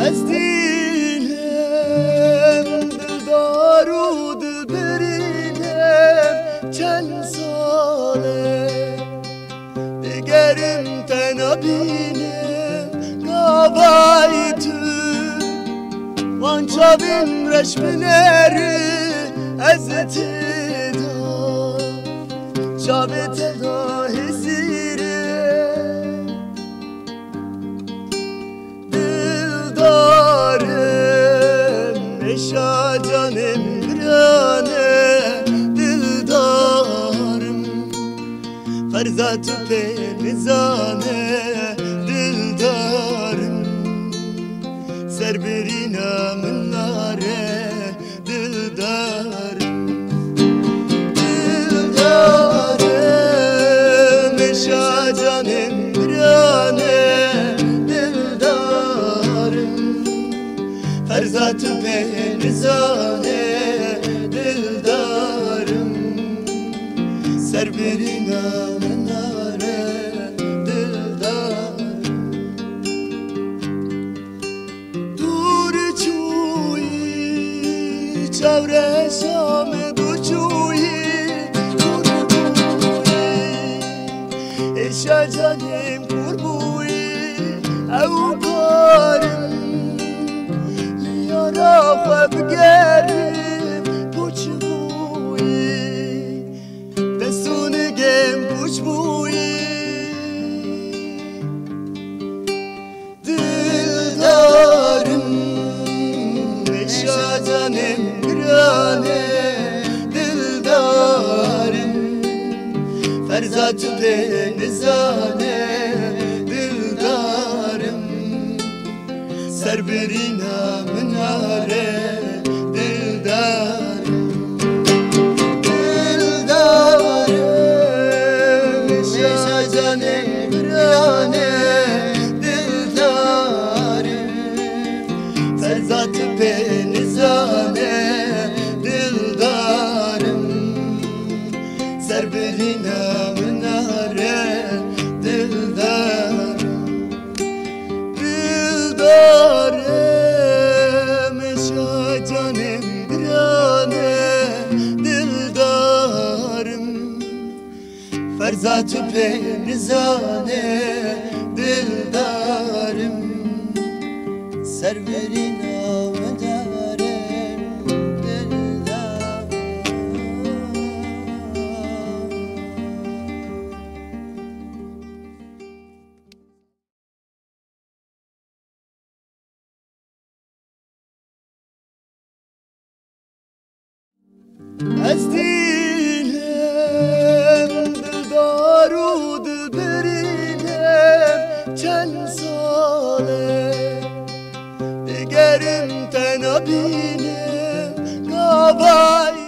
از دیلم دلدار و دل برینم چند ساله دگرم تنها بینم گاوای تو وان چاویم رشمنری از تدا چاوه تدا Dildarım eşa canım birane Dildarım Ferzat-ı penizane Dildarım. Serbirina minare Dildarım. Dildarım eşa canım birane Ferzat Perizane dildarım. Serberine menare dildarım. Dur çuyi çevre şame dur çuyi. Dur çuyi eşe یارا خواب گرم پوچ بویی دستون گم پوچ بویی Dildarım Eşa canım grane Dildarım Ferzat benizane Dildarım سەربرینە منارێ Ferzat penizane Dildarım Serverin avdarım yerimden abine kavay